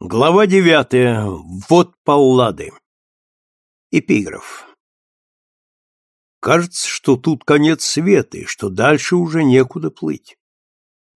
Глава девятая. Вот Паллады. Эпиграф. Кажется, что тут конец света, и что дальше уже некуда плыть.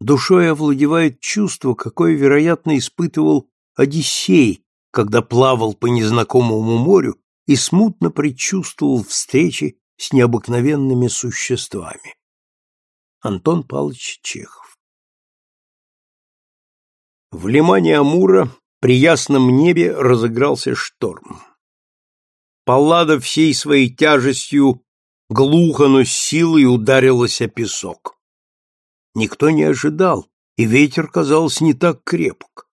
Душой овладевает чувство, какое, вероятно, испытывал Одиссей, когда плавал по незнакомому морю и смутно предчувствовал встречи с необыкновенными существами. Антон Павлович Чехов В лимане Амура при ясном небе разыгрался шторм. Паллада всей своей тяжестью глухо, но с силой ударилась о песок. Никто не ожидал, и ветер, казался, не так крепок.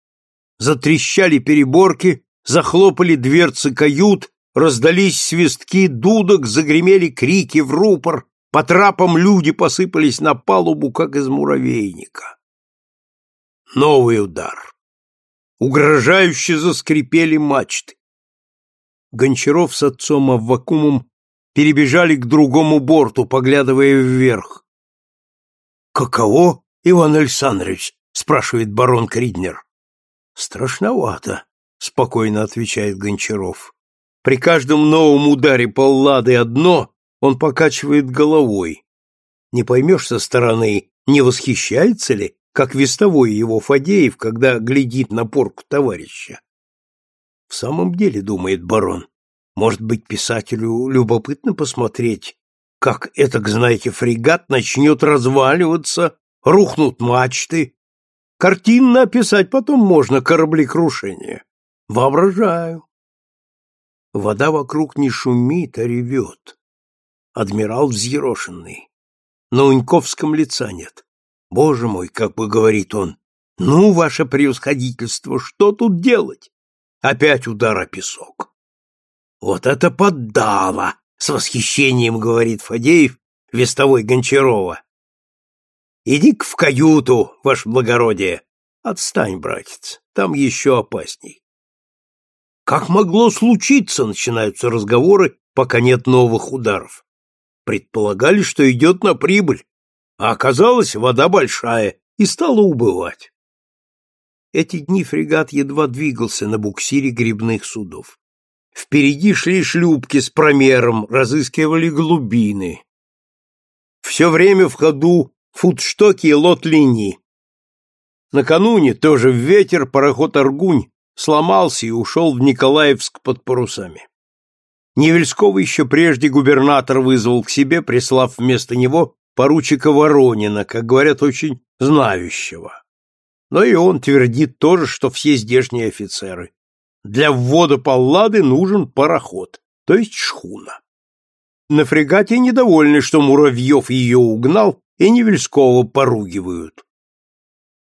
Затрещали переборки, захлопали дверцы кают, раздались свистки дудок, загремели крики в рупор, по трапам люди посыпались на палубу, как из муравейника. Новый удар. Угрожающе заскрипели мачты. Гончаров с отцом Аввакумом перебежали к другому борту, поглядывая вверх. «Каково, Иван Александрович?» — спрашивает барон Криднер. «Страшновато», — спокойно отвечает Гончаров. При каждом новом ударе Паллады одно он покачивает головой. Не поймешь со стороны, не восхищается ли, как вестовой его Фадеев, когда глядит на порку товарища. В самом деле, думает барон, может быть, писателю любопытно посмотреть, как этот, знаете, фрегат начнет разваливаться, рухнут мачты. Картинно описать потом можно кораблекрушение. Воображаю. Вода вокруг не шумит, а ревет. Адмирал взъерошенный. На Уньковском лица нет. Боже мой, как бы говорит он, ну, ваше превосходительство, что тут делать? Опять удар о песок. Вот это поддало, с восхищением говорит Фадеев, вестовой Гончарова. Иди-ка в каюту, ваше благородие. Отстань, братец, там еще опасней. Как могло случиться, начинаются разговоры, пока нет новых ударов. Предполагали, что идет на прибыль, а оказалось, вода большая и стала убывать. Эти дни фрегат едва двигался на буксире грибных судов. Впереди шли шлюпки с промером, разыскивали глубины. Все время в ходу футштоки и лот-линии. Накануне, тоже в ветер, пароход «Аргунь» сломался и ушел в Николаевск под парусами. Невельского еще прежде губернатор вызвал к себе, прислав вместо него поручика Воронина, как говорят, очень знающего. Но и он твердит тоже, что все здешние офицеры. Для ввода Паллады нужен пароход, то есть шхуна. На фрегате недовольны, что Муравьев ее угнал, и Невельского поругивают.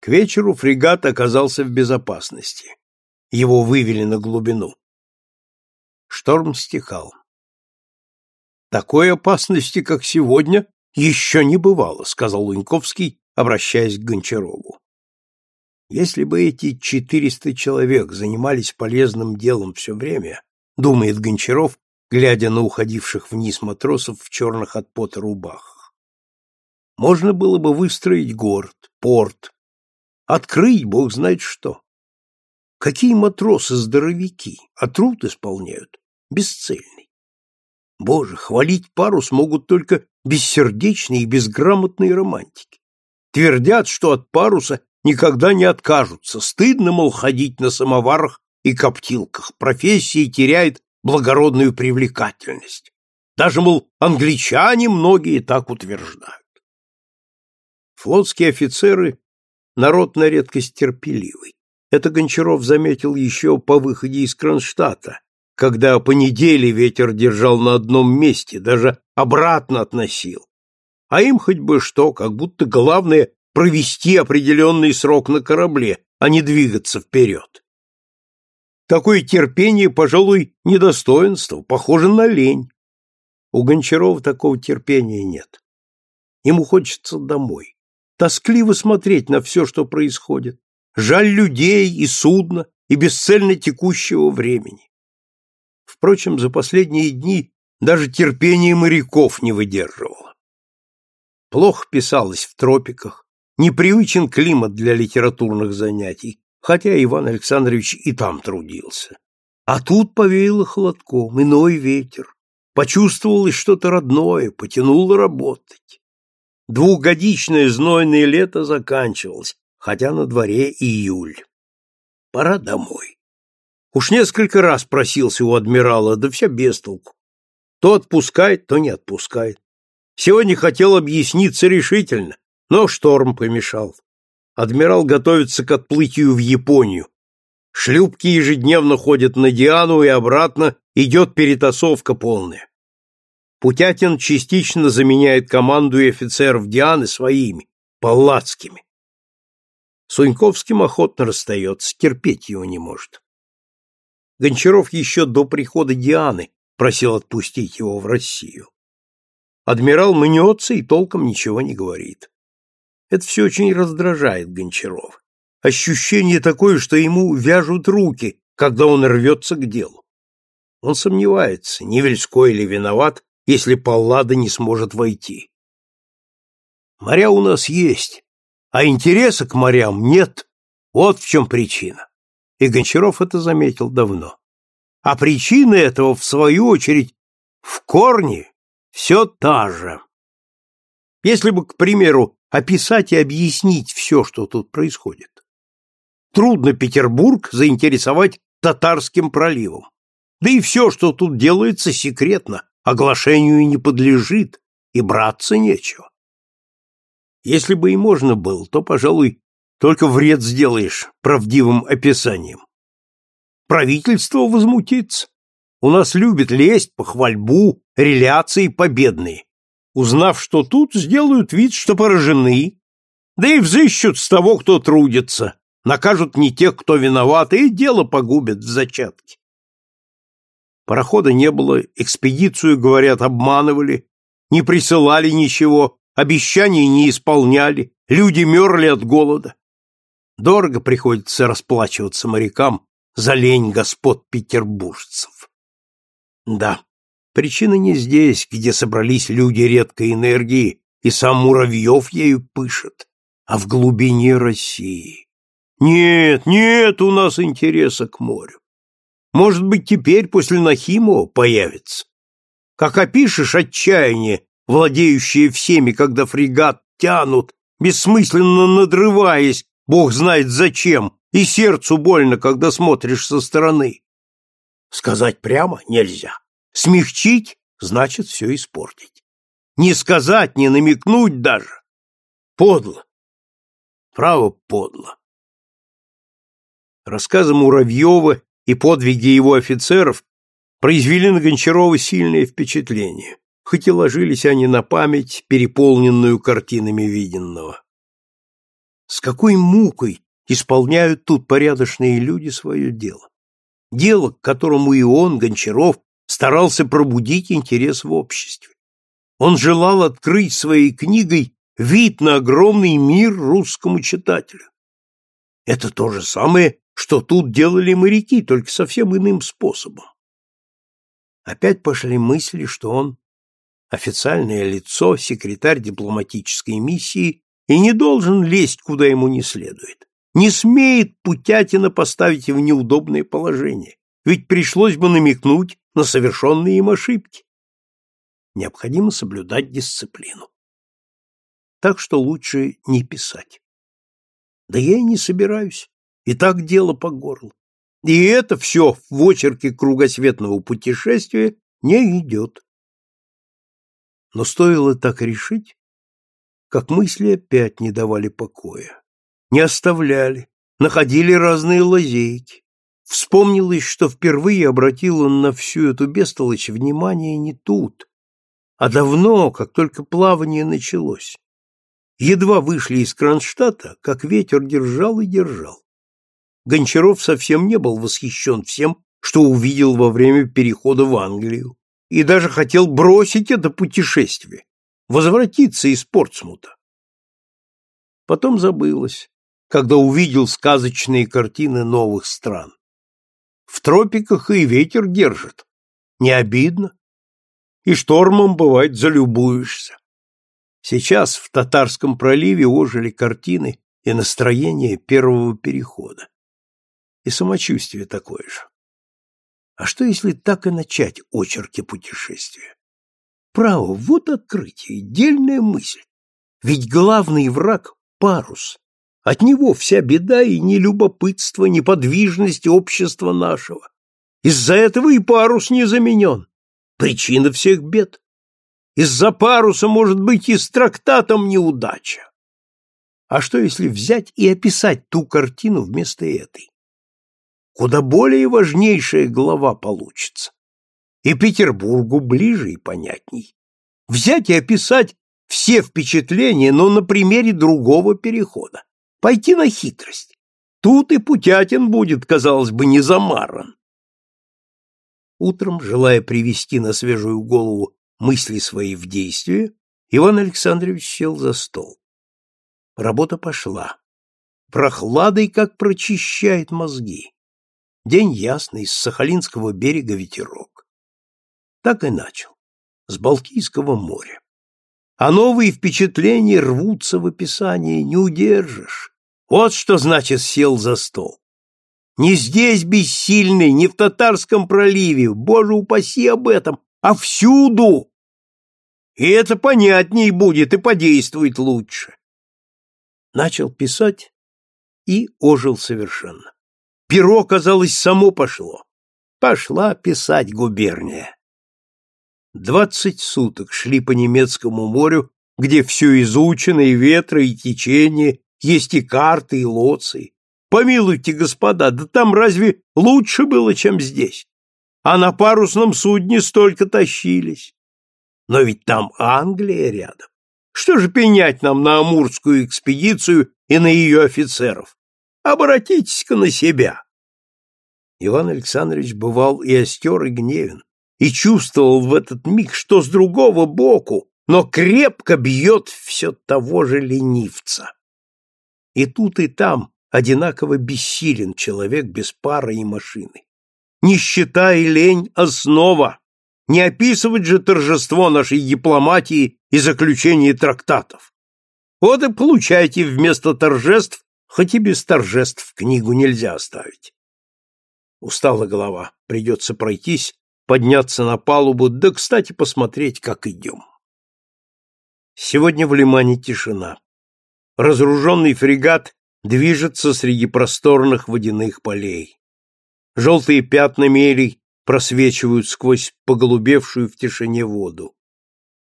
К вечеру фрегат оказался в безопасности. Его вывели на глубину. Шторм стихал. Такой опасности, как сегодня, еще не бывало, сказал Луньковский, обращаясь к Гончарову. Если бы эти четыреста человек занимались полезным делом все время, думает Гончаров, глядя на уходивших вниз матросов в черных от пота рубахах, можно было бы выстроить город, порт, открыть бог знает что. Какие матросы-здоровяки, а труд исполняют, бесцельный. Боже, хвалить парус могут только бессердечные и безграмотные романтики. Твердят, что от паруса никогда не откажутся. Стыдно, мол, ходить на самоварах и коптилках. Профессия теряет благородную привлекательность. Даже, мол, англичане многие так утверждают. Флотские офицеры — народ на редкость терпеливый. Это Гончаров заметил еще по выходе из Кронштадта, когда по неделе ветер держал на одном месте, даже обратно относил. А им хоть бы что, как будто главное провести определенный срок на корабле, а не двигаться вперед. Такое терпение, пожалуй, недостоинство, похоже на лень. У Гончарова такого терпения нет. Ему хочется домой. Тоскливо смотреть на все, что происходит. Жаль людей и судна, и бесцельно текущего времени. Впрочем, за последние дни даже терпение моряков не выдерживало. Плохо писалось в тропиках, непривычен климат для литературных занятий, хотя Иван Александрович и там трудился. А тут повеяло холодком, иной ветер. Почувствовалось что-то родное, потянуло работать. Двухгодичное знойное лето заканчивалось, хотя на дворе июль. Пора домой. Уж несколько раз просился у адмирала, да все без толку. То отпускает, то не отпускает. Сегодня хотел объясниться решительно, но шторм помешал. Адмирал готовится к отплытию в Японию. Шлюпки ежедневно ходят на Диану и обратно, идет перетасовка полная. Путятин частично заменяет команду и офицеров Дианы своими, паллацкими. Суньковским охотно расстается, терпеть его не может. Гончаров еще до прихода Дианы просил отпустить его в Россию. Адмирал мнется и толком ничего не говорит. Это все очень раздражает Гончарова. Ощущение такое, что ему вяжут руки, когда он рвется к делу. Он сомневается, Невельской ли виноват, если Паллада не сможет войти. Моря у нас есть, а интереса к морям нет. Вот в чем причина. И Гончаров это заметил давно. А причина этого, в свою очередь, в корне все та же. Если бы, к примеру, описать и объяснить все, что тут происходит. Трудно Петербург заинтересовать татарским проливом. Да и все, что тут делается, секретно, оглашению не подлежит, и браться нечего. Если бы и можно было, то, пожалуй, только вред сделаешь правдивым описанием. Правительство возмутится. У нас любят лезть, похвальбу, реляции победные. Узнав, что тут, сделают вид, что поражены, да и взыщут с того, кто трудится, накажут не тех, кто виноват, и дело погубят в зачатке. Парохода не было, экспедицию, говорят, обманывали, не присылали ничего, обещаний не исполняли, люди мерли от голода. Дорого приходится расплачиваться морякам за лень господ петербуржцев. Да, причина не здесь, где собрались люди редкой энергии, и сам Муравьев ею пышет, а в глубине России. Нет, нет у нас интереса к морю. Может быть, теперь после Нахимова появится. Как опишешь отчаяние владеющие всеми, когда фрегат тянут, бессмысленно надрываясь, бог знает зачем, и сердцу больно, когда смотришь со стороны. Сказать прямо нельзя. Смягчить значит все испортить. Не сказать, не намекнуть даже. Подло. Право подло. Рассказы Муравьева и подвиги его офицеров произвели на Гончарова сильное впечатление хоть и ложились они на память, переполненную картинами виденного. С какой мукой исполняют тут порядочные люди свое дело. Дело, к которому и он, Гончаров, старался пробудить интерес в обществе. Он желал открыть своей книгой вид на огромный мир русскому читателю. Это то же самое, что тут делали моряки, только совсем иным способом. Опять пошли мысли, что он официальное лицо, секретарь дипломатической миссии и не должен лезть куда ему не следует. Не смеет Путятина поставить в неудобное положение, ведь пришлось бы намекнуть на совершенные им ошибки. Необходимо соблюдать дисциплину. Так что лучше не писать. Да я и не собираюсь. И так дело по горло. И это все в очерке кругосветного путешествия не идет. Но стоило так решить, как мысли опять не давали покоя, не оставляли, находили разные лазейки. Вспомнилось, что впервые обратил он на всю эту бестолочь внимание не тут, а давно, как только плавание началось. Едва вышли из Кронштадта, как ветер держал и держал. Гончаров совсем не был восхищен всем, что увидел во время перехода в Англию и даже хотел бросить это путешествие, возвратиться из Портсмута. Потом забылось, когда увидел сказочные картины новых стран. В тропиках и ветер держит, не обидно, и штормом, бывает, залюбуешься. Сейчас в Татарском проливе ожили картины и настроение первого перехода. и самочувствие такое же. А что, если так и начать очерки путешествия? Право, вот открытие, дельная мысль. Ведь главный враг — парус. От него вся беда и нелюбопытство, неподвижность общества нашего. Из-за этого и парус не заменен. Причина всех бед. Из-за паруса может быть и с трактатом неудача. А что, если взять и описать ту картину вместо этой? Куда более важнейшая глава получится. И Петербургу ближе и понятней. Взять и описать все впечатления, но на примере другого перехода. Пойти на хитрость. Тут и Путятин будет, казалось бы, не замаран. Утром, желая привести на свежую голову мысли свои в действие, Иван Александрович сел за стол. Работа пошла. Прохладой как прочищает мозги. День ясный, с Сахалинского берега ветерок. Так и начал. С Балтийского моря. А новые впечатления рвутся в описании, не удержишь. Вот что значит сел за стол. Не здесь бессильный, не в Татарском проливе, боже упаси об этом, а всюду. И это понятней будет и подействует лучше. Начал писать и ожил совершенно. Перо, казалось, само пошло. Пошла писать губерния. Двадцать суток шли по немецкому морю, где все изучено, и ветры, и течение, есть и карты, и лоции. Помилуйте, господа, да там разве лучше было, чем здесь? А на парусном судне столько тащились. Но ведь там Англия рядом. Что же пенять нам на Амурскую экспедицию и на ее офицеров? Обратитесь-ка на себя. Иван Александрович бывал и остер, и гневен, и чувствовал в этот миг, что с другого боку, но крепко бьет все того же ленивца. И тут, и там одинаково бессилен человек без пары и машины. Нищета и лень — основа. Не описывать же торжество нашей дипломатии и заключение трактатов. Вот и получайте вместо торжеств, хоть и без торжеств книгу нельзя оставить. Устала голова, придется пройтись, подняться на палубу, да, кстати, посмотреть, как идем. Сегодня в Лимане тишина. Разоруженный фрегат движется среди просторных водяных полей. Желтые пятна мелей просвечивают сквозь поголубевшую в тишине воду.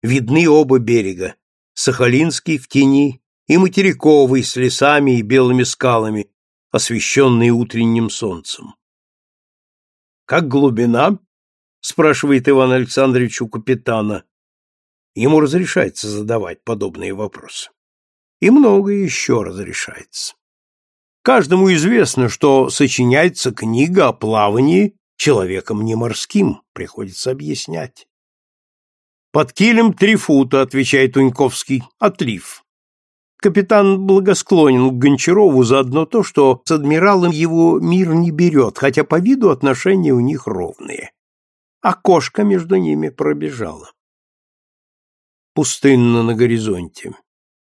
Видны оба берега, Сахалинский в тени и материковый с лесами и белыми скалами, освещенные утренним солнцем. «Как глубина?» — спрашивает Иван Александрович у капитана. Ему разрешается задавать подобные вопросы. И многое еще разрешается. Каждому известно, что сочиняется книга о плавании человеком не морским, приходится объяснять. «Под килем три фута», — отвечает Уньковский, — «отлив». Капитан благосклонен к Гончарову за одно то, что с адмиралом его мир не берет, хотя по виду отношения у них ровные. Кошка между ними пробежала. Пустынно на горизонте.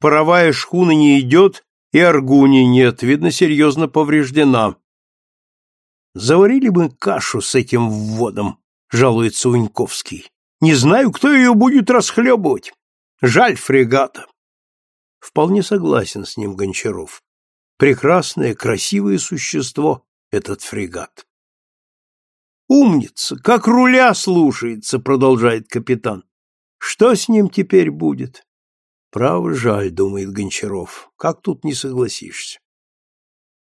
Паровая шхуна не идет, и аргуни нет, видно, серьезно повреждена. Заварили бы кашу с этим вводом, жалуется Уньковский. Не знаю, кто ее будет расхлебывать. Жаль фрегата. Вполне согласен с ним Гончаров. Прекрасное, красивое существо этот фрегат. Умница, как руля слушается, продолжает капитан. Что с ним теперь будет? Право жаль, думает Гончаров. Как тут не согласишься?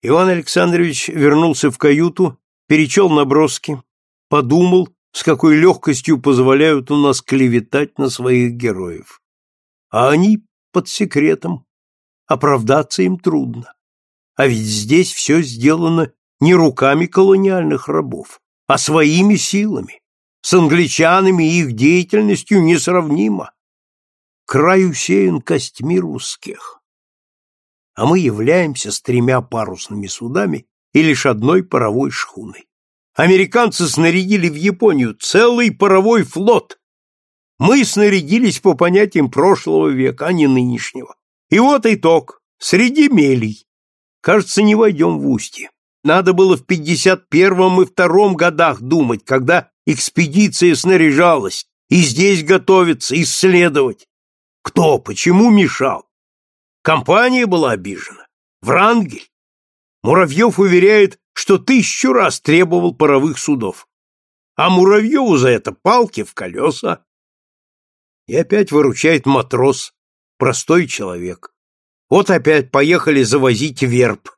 Иван Александрович вернулся в каюту, перечел наброски, подумал, с какой легкостью позволяют у нас клеветать на своих героев. А они под секретом. Оправдаться им трудно. А ведь здесь все сделано не руками колониальных рабов, а своими силами. С англичанами их деятельностью несравнимо край усеян костьми русских. А мы являемся с тремя парусными судами и лишь одной паровой шхуной. Американцы снарядили в Японию целый паровой флот. Мы снарядились по понятиям прошлого века, а не нынешнего. И вот итог. Среди мелей. Кажется, не войдем в устье. Надо было в пятьдесят первом и втором годах думать, когда экспедиция снаряжалась, и здесь готовиться, исследовать. Кто, почему мешал? Компания была обижена. Врангель. Муравьев уверяет, что тысячу раз требовал паровых судов. А Муравьеву за это палки в колеса. И опять выручает матрос, простой человек. Вот опять поехали завозить верб.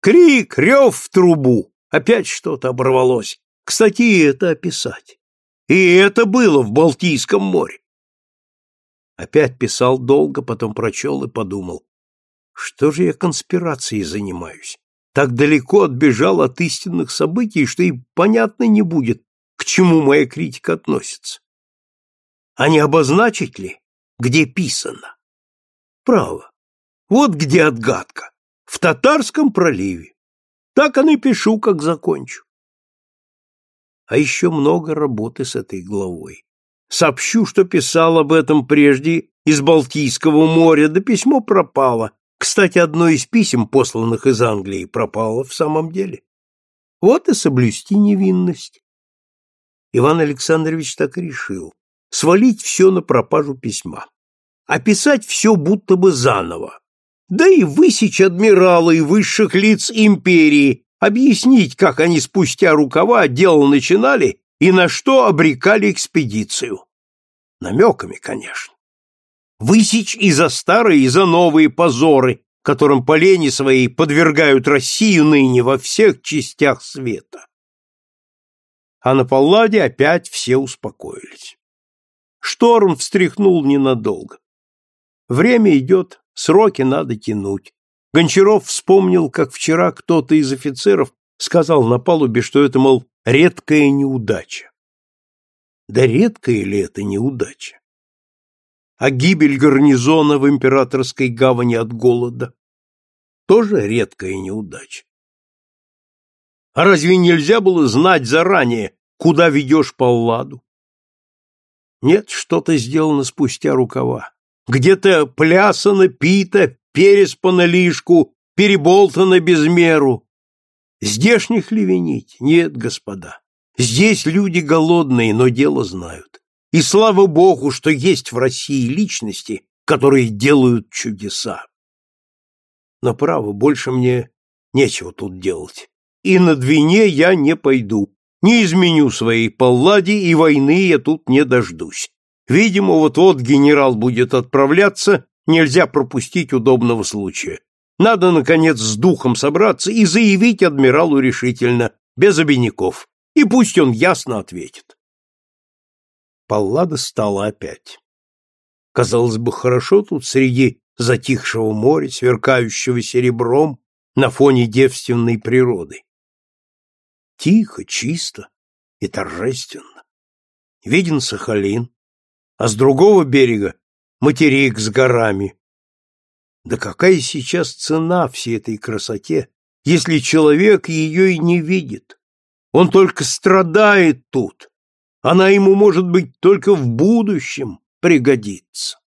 Крик, рев в трубу. Опять что-то оборвалось. Кстати, это описать. И это было в Балтийском море. Опять писал долго, потом прочел и подумал. Что же я конспирацией занимаюсь? Так далеко отбежал от истинных событий, что и понятно не будет, к чему моя критика относится. А не обозначить ли, где писано? Право. Вот где отгадка. В Татарском проливе. Так и напишу, как закончу. А еще много работы с этой главой. Сообщу, что писал об этом прежде из Балтийского моря, да письмо пропало. Кстати, одно из писем, посланных из Англии, пропало в самом деле. Вот и соблюсти невинность. Иван Александрович так и решил. Свалить все на пропажу письма. Описать все будто бы заново да и высечь адмирала и высших лиц империи, объяснить, как они спустя рукава дело начинали и на что обрекали экспедицию. Намеками, конечно. Высечь и за старые, и за новые позоры, которым по лени своей подвергают Россию ныне во всех частях света. А на Палладе опять все успокоились. Шторм встряхнул ненадолго. Время идет, Сроки надо тянуть. Гончаров вспомнил, как вчера кто-то из офицеров сказал на палубе, что это, мол, редкая неудача. Да редкая ли это неудача? А гибель гарнизона в императорской гавани от голода тоже редкая неудача. А разве нельзя было знать заранее, куда ведешь Палладу? Нет, что-то сделано спустя рукава где-то плясано, пито, переспано лишку, переболтано без меру. Здешних ли винить? Нет, господа. Здесь люди голодные, но дело знают. И слава богу, что есть в России личности, которые делают чудеса. Но право, больше мне нечего тут делать. И на Двине я не пойду, не изменю своей паллади, и войны я тут не дождусь. Видимо, вот-вот генерал будет отправляться, нельзя пропустить удобного случая. Надо, наконец, с духом собраться и заявить адмиралу решительно, без обиняков, и пусть он ясно ответит. Паллада стала опять. Казалось бы, хорошо тут среди затихшего моря, сверкающего серебром на фоне девственной природы. Тихо, чисто и торжественно. Виден Сахалин, а с другого берега материк с горами. Да какая сейчас цена всей этой красоте, если человек ее и не видит? Он только страдает тут. Она ему, может быть, только в будущем пригодится.